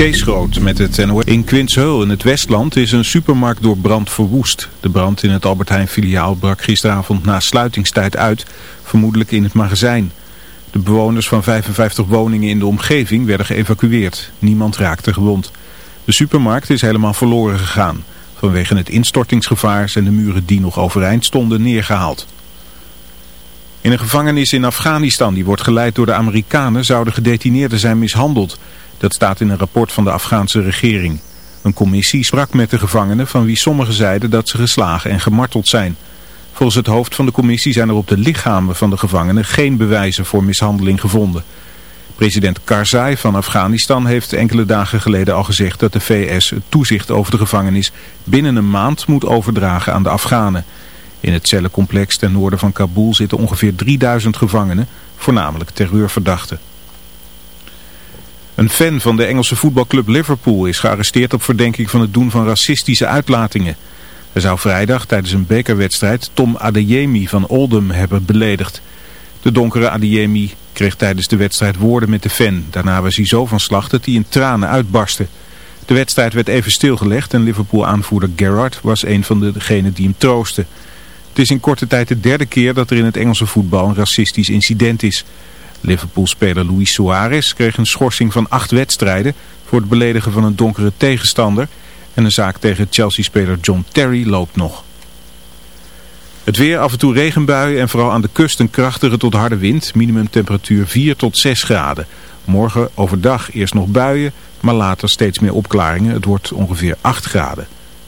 Kees Groot met het NOS. In Quintsheul in het Westland is een supermarkt door brand verwoest. De brand in het Albert Heijn filiaal brak gisteravond na sluitingstijd uit, vermoedelijk in het magazijn. De bewoners van 55 woningen in de omgeving werden geëvacueerd. Niemand raakte gewond. De supermarkt is helemaal verloren gegaan. Vanwege het instortingsgevaar zijn de muren die nog overeind stonden neergehaald. In een gevangenis in Afghanistan, die wordt geleid door de Amerikanen, zouden gedetineerden zijn mishandeld. Dat staat in een rapport van de Afghaanse regering. Een commissie sprak met de gevangenen van wie sommigen zeiden dat ze geslagen en gemarteld zijn. Volgens het hoofd van de commissie zijn er op de lichamen van de gevangenen geen bewijzen voor mishandeling gevonden. President Karzai van Afghanistan heeft enkele dagen geleden al gezegd dat de VS het toezicht over de gevangenis binnen een maand moet overdragen aan de Afghanen. In het cellencomplex ten noorden van Kabul zitten ongeveer 3000 gevangenen, voornamelijk terreurverdachten. Een fan van de Engelse voetbalclub Liverpool is gearresteerd op verdenking van het doen van racistische uitlatingen. Hij zou vrijdag tijdens een bekerwedstrijd Tom Adeyemi van Oldham hebben beledigd. De donkere Adeyemi kreeg tijdens de wedstrijd woorden met de fan. Daarna was hij zo van slag dat hij in tranen uitbarstte. De wedstrijd werd even stilgelegd en Liverpool-aanvoerder Gerrard was een van degenen die hem troosten. Het is in korte tijd de derde keer dat er in het Engelse voetbal een racistisch incident is. Liverpool-speler Luis Suarez kreeg een schorsing van acht wedstrijden voor het beledigen van een donkere tegenstander. En een zaak tegen Chelsea-speler John Terry loopt nog. Het weer, af en toe regenbuien en vooral aan de kust een krachtige tot harde wind. Minimumtemperatuur 4 tot 6 graden. Morgen overdag eerst nog buien, maar later steeds meer opklaringen. Het wordt ongeveer 8 graden.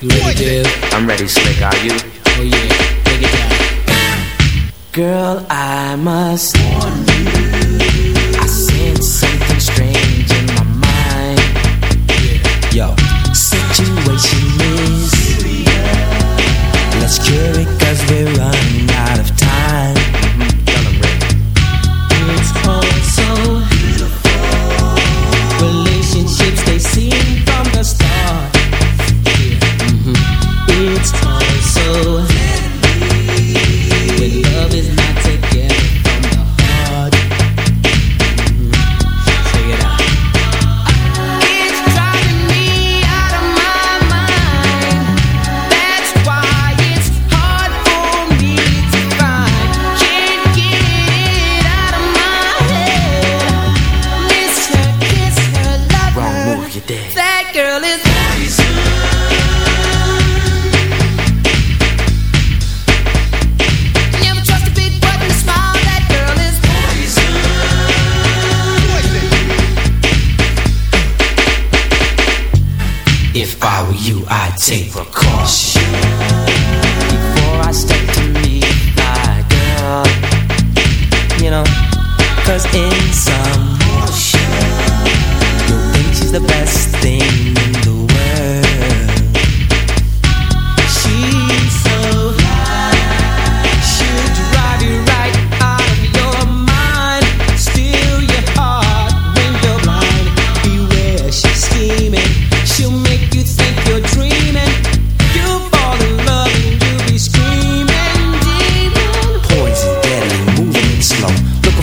You ready, Div? I'm ready, Slick. Are you? Oh yeah, take it down. Girl, I must warn you. I sense something strange in my mind. Yo, situation is serious. Let's cure it 'cause we're running out of time.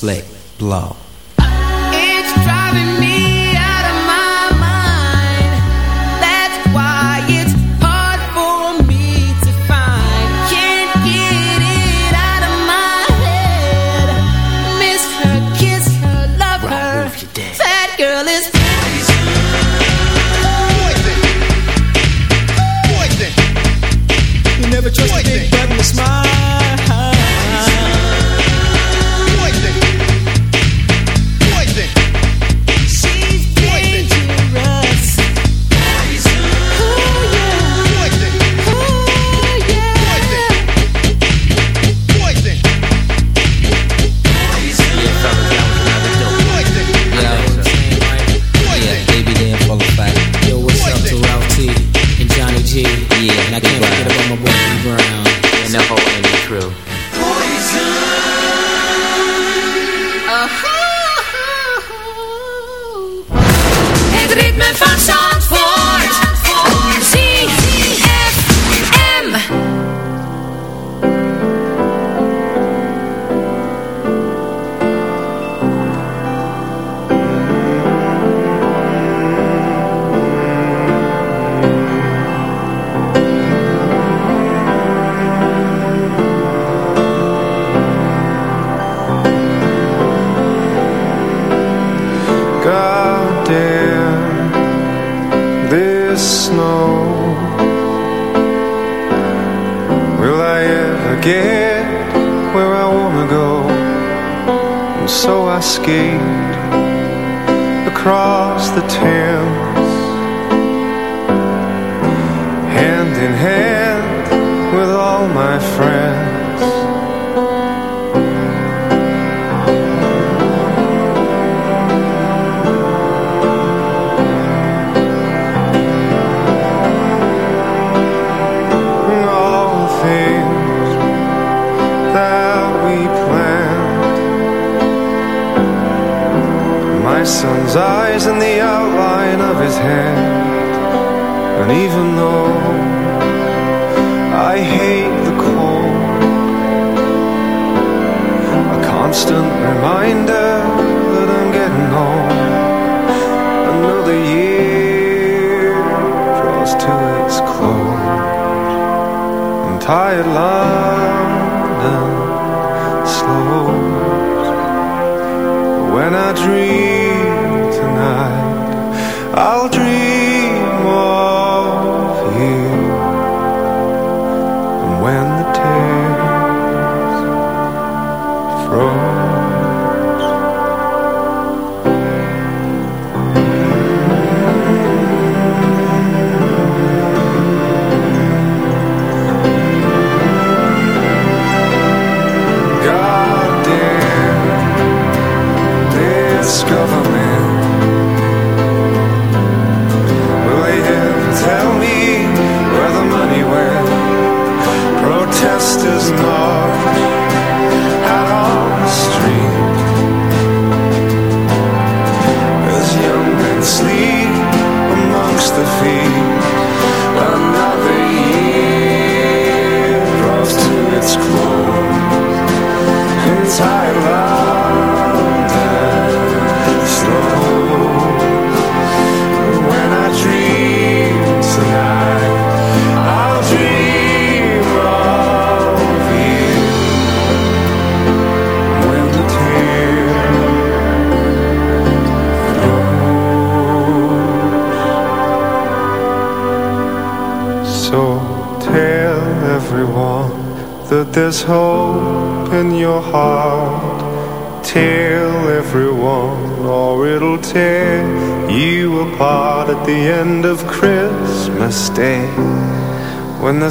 slave.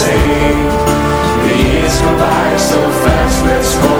say. The years go by so fast, let's go.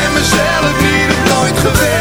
mezelf niet op nooit geweest.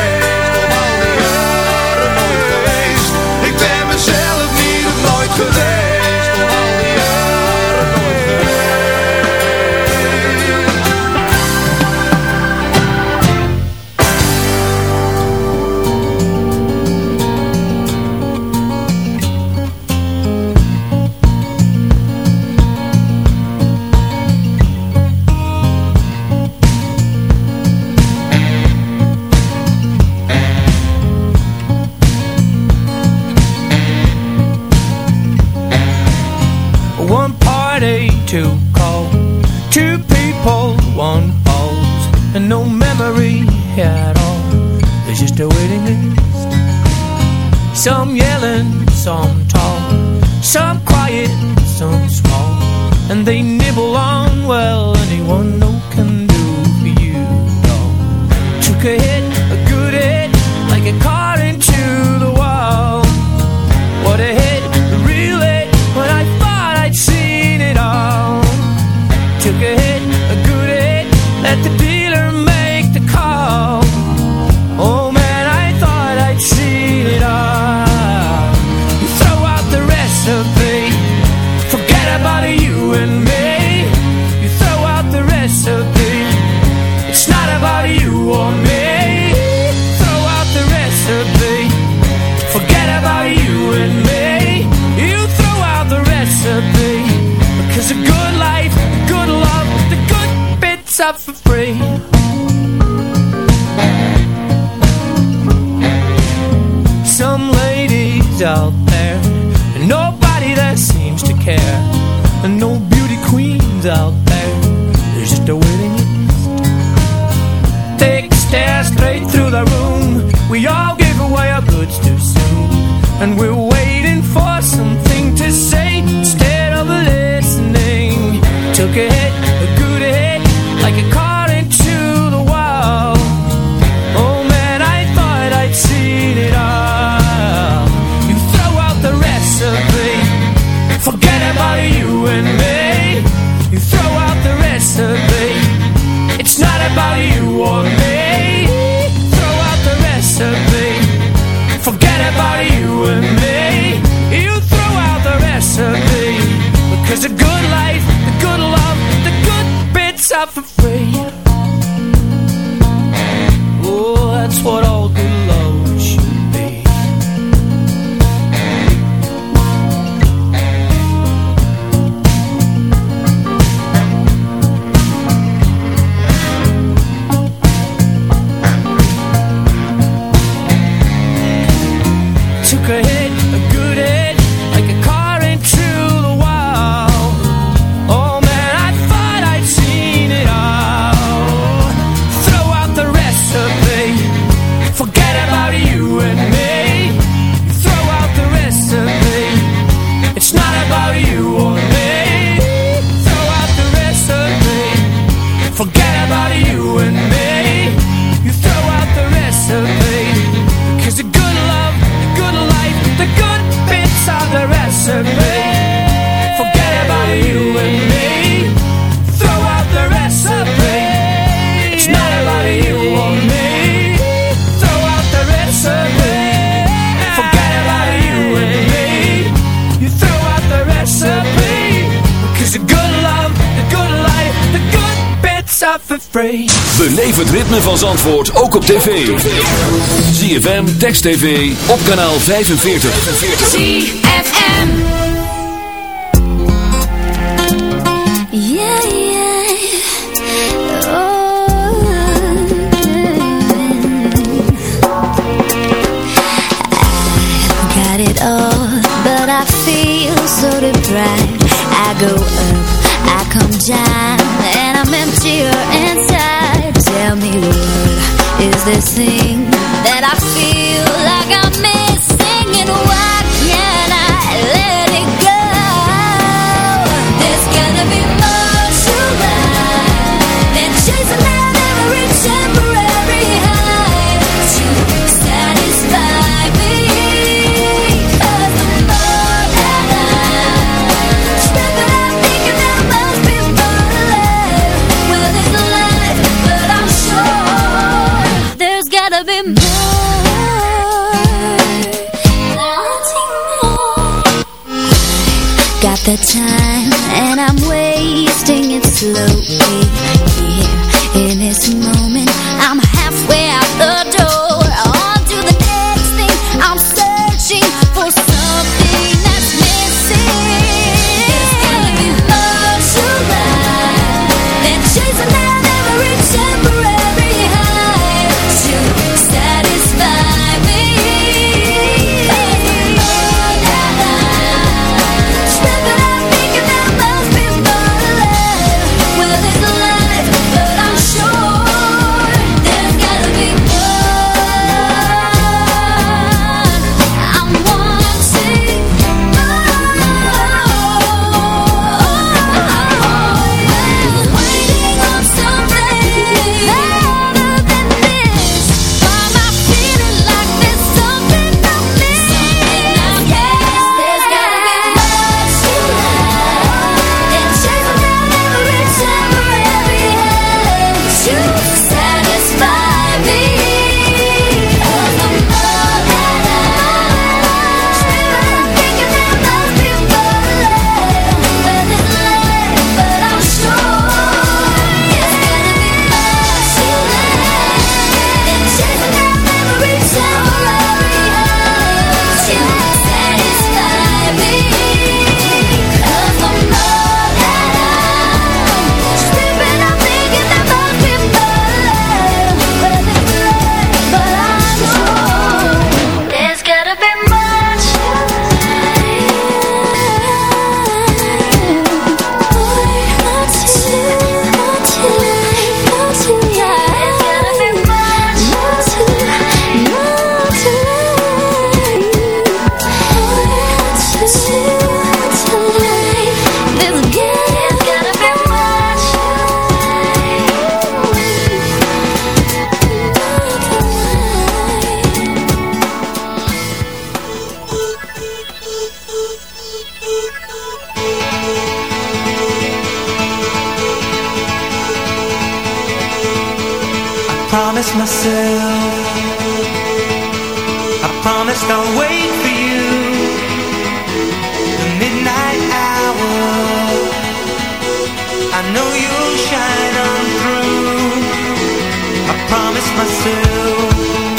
que Beleef het ritme van Zandvoort ook op tv. ZFM, Text TV, op kanaal 45. ZFM. Yeah, yeah. Oh. I got it all But I feel so deprived I go up, I come down And I'm emptier inside. tell me what is this thing that I feel like I'm in the time and I'm wasting it slowly. you.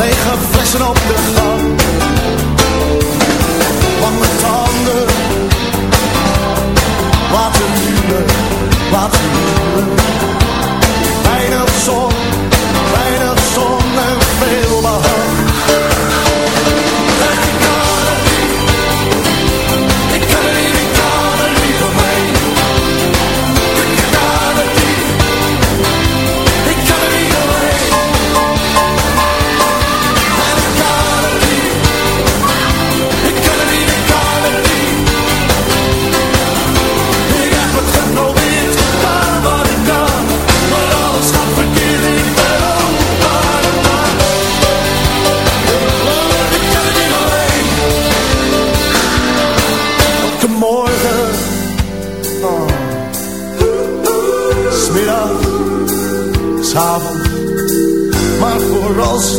lege flessen op de gang. Lange tanden, laten huren, laten huren. Weinig zon.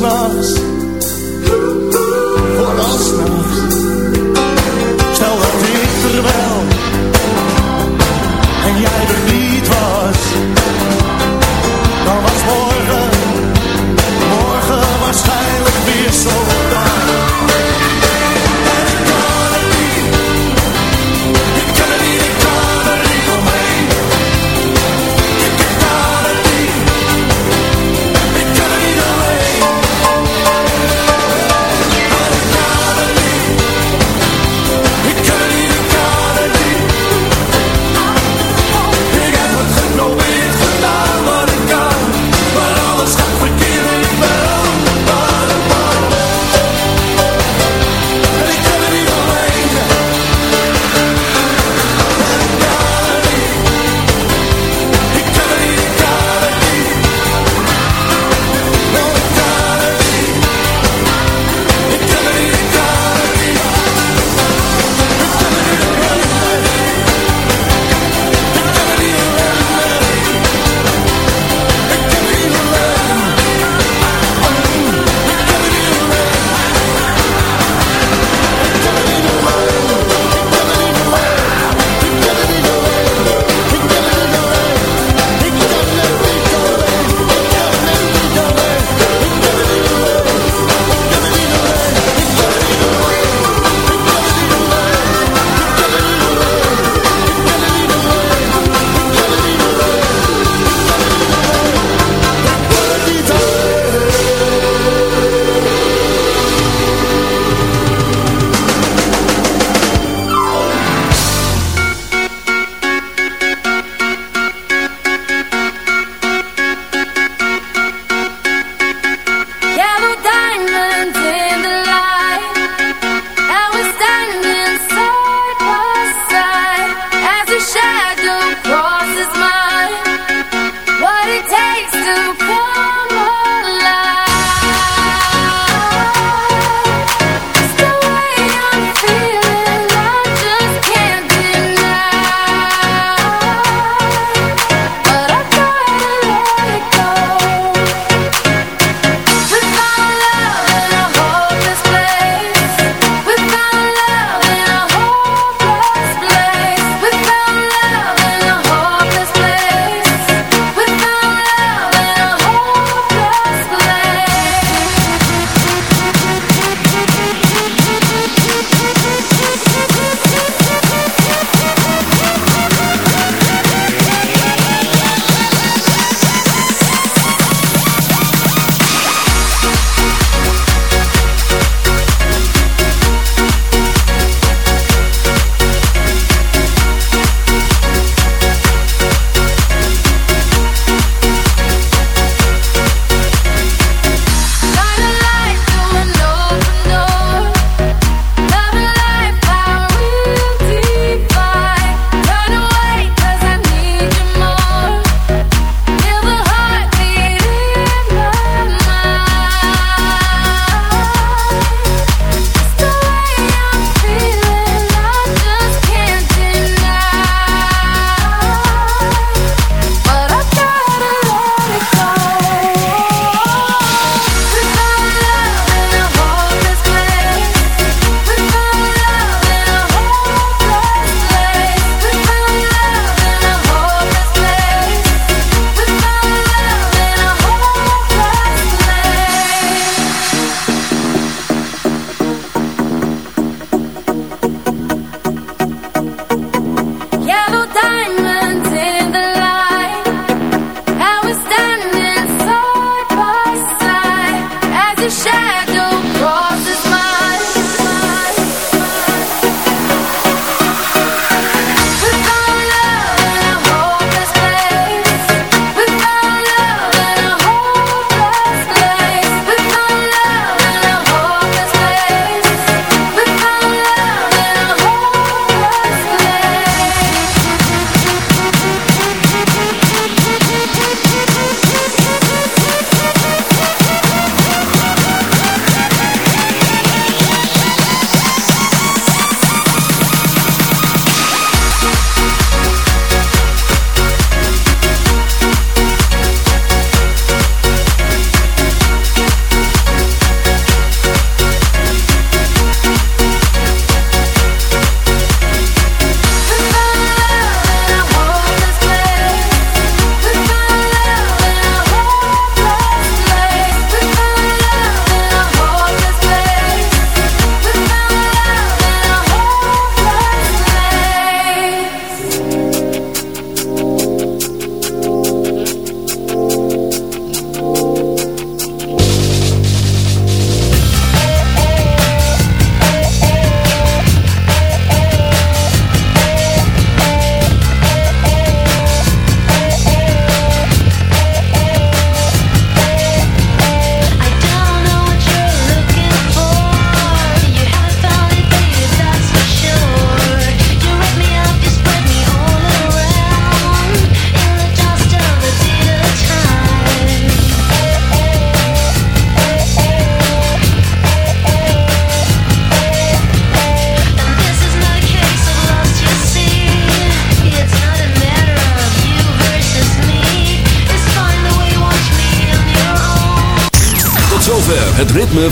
Christmas.